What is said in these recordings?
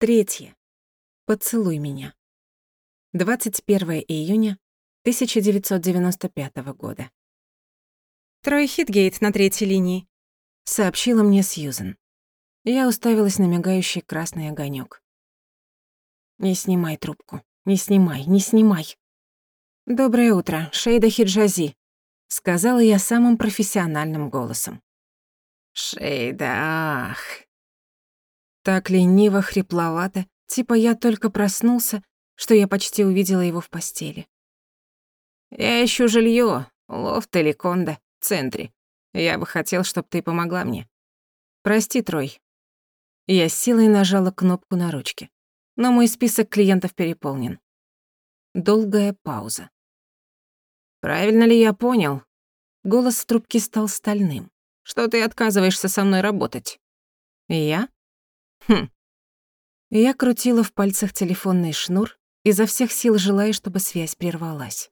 Третье. Поцелуй меня. 21 июня 1995 года. «Трой Хитгейт на третьей линии», — сообщила мне Сьюзен. Я уставилась на мигающий красный огонек. «Не снимай трубку. Не снимай, не снимай». «Доброе утро, Шейда Хиджази», — сказала я самым профессиональным голосом. «Шейда, ах!» Так лениво, хрипловато, типа я только проснулся, что я почти увидела его в постели. «Я ищу жилье, лофт или кондо, в центре. Я бы хотел, чтобы ты помогла мне. Прости, Трой». Я силой нажала кнопку на ручке, но мой список клиентов переполнен. Долгая пауза. «Правильно ли я понял?» Голос в трубке стал стальным. «Что ты отказываешься со мной работать?» «Я?» «Хм». Я крутила в пальцах телефонный шнур, изо всех сил желая, чтобы связь прервалась.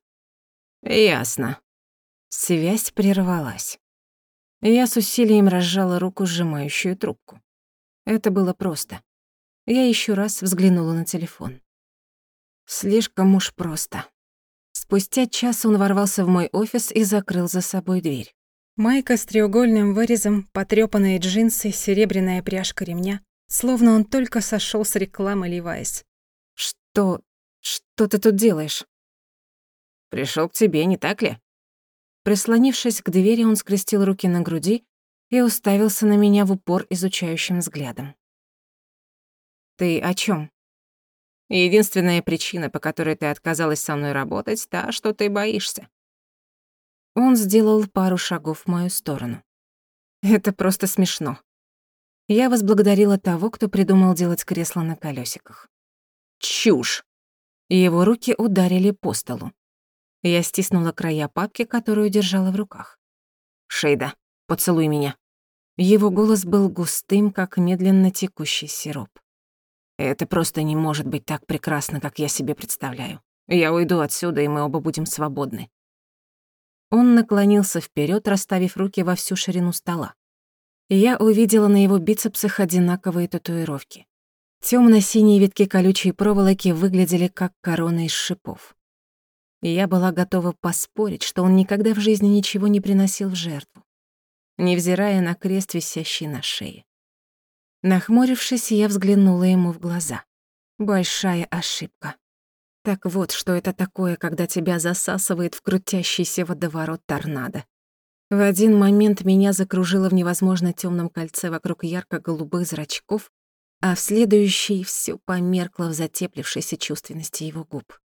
«Ясно». Связь прервалась. Я с усилием разжала руку, сжимающую трубку. Это было просто. Я еще раз взглянула на телефон. Слишком уж просто. Спустя час он ворвался в мой офис и закрыл за собой дверь. Майка с треугольным вырезом, потрёпанные джинсы, серебряная пряжка ремня, словно он только сошёл с рекламы Levi's. «Что... что ты тут делаешь?» Пришел к тебе, не так ли?» Прислонившись к двери, он скрестил руки на груди и уставился на меня в упор изучающим взглядом. «Ты о чем? Единственная причина, по которой ты отказалась со мной работать, та, что ты боишься. Он сделал пару шагов в мою сторону. Это просто смешно. Я возблагодарила того, кто придумал делать кресло на колесиках. Чушь! Его руки ударили по столу. Я стиснула края папки, которую держала в руках. «Шейда, поцелуй меня». Его голос был густым, как медленно текущий сироп. «Это просто не может быть так прекрасно, как я себе представляю. Я уйду отсюда, и мы оба будем свободны». Он наклонился вперед, расставив руки во всю ширину стола. Я увидела на его бицепсах одинаковые татуировки. Тёмно-синие витки колючей проволоки выглядели как короны из шипов. Я была готова поспорить, что он никогда в жизни ничего не приносил в жертву, невзирая на крест, висящий на шее. Нахмурившись, я взглянула ему в глаза. Большая ошибка. Так вот, что это такое, когда тебя засасывает в крутящийся водоворот торнадо. В один момент меня закружило в невозможно темном кольце вокруг ярко-голубых зрачков, а в следующий всё померкло в затеплившейся чувственности его губ.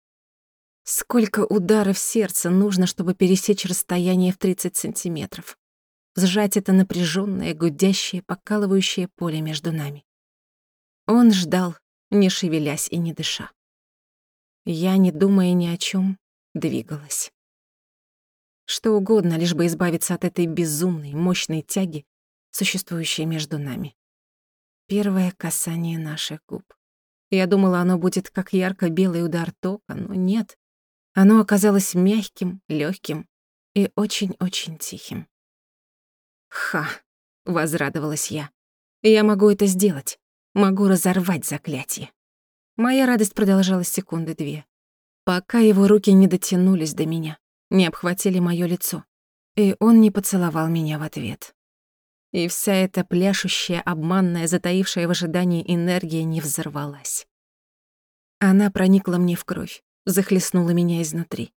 Сколько ударов сердца нужно, чтобы пересечь расстояние в 30 сантиметров? Сжать это напряженное, гудящее, покалывающее поле между нами. Он ждал, не шевелясь и не дыша. Я, не думая ни о чем, двигалась. Что угодно, лишь бы избавиться от этой безумной, мощной тяги, существующей между нами. Первое касание наших губ. Я думала, оно будет как ярко-белый удар тока, но нет. Оно оказалось мягким, легким и очень-очень тихим. «Ха!» — возрадовалась я. «Я могу это сделать. Могу разорвать заклятие». Моя радость продолжалась секунды две, пока его руки не дотянулись до меня, не обхватили моё лицо, и он не поцеловал меня в ответ. И вся эта пляшущая, обманная, затаившая в ожидании энергия не взорвалась. Она проникла мне в кровь, захлестнула меня изнутри.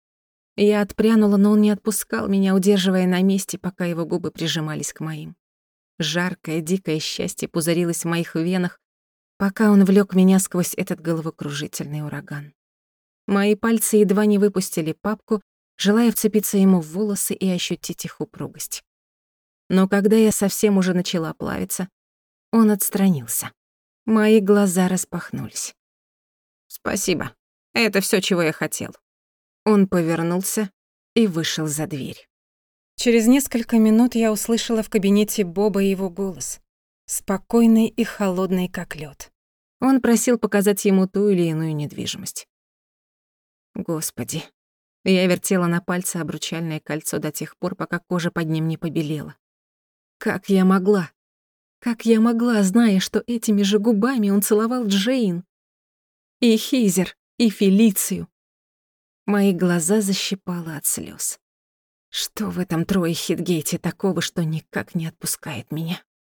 Я отпрянула, но он не отпускал меня, удерживая на месте, пока его губы прижимались к моим. Жаркое, дикое счастье пузырилось в моих венах, пока он влёк меня сквозь этот головокружительный ураган. Мои пальцы едва не выпустили папку, желая вцепиться ему в волосы и ощутить их упругость. Но когда я совсем уже начала плавиться, он отстранился. Мои глаза распахнулись. «Спасибо», это все, чего я хотел. Он повернулся и вышел за дверь. Через несколько минут я услышала в кабинете Боба его голос, спокойный и холодный, как лед. Он просил показать ему ту или иную недвижимость. Господи. Я вертела на пальце обручальное кольцо до тех пор, пока кожа под ним не побелела. Как я могла? Как я могла, зная, что этими же губами он целовал Джейн? И Хизер, и Фелицию. Мои глаза защипало от слез. Что в этом трое Хитгейте такого, что никак не отпускает меня?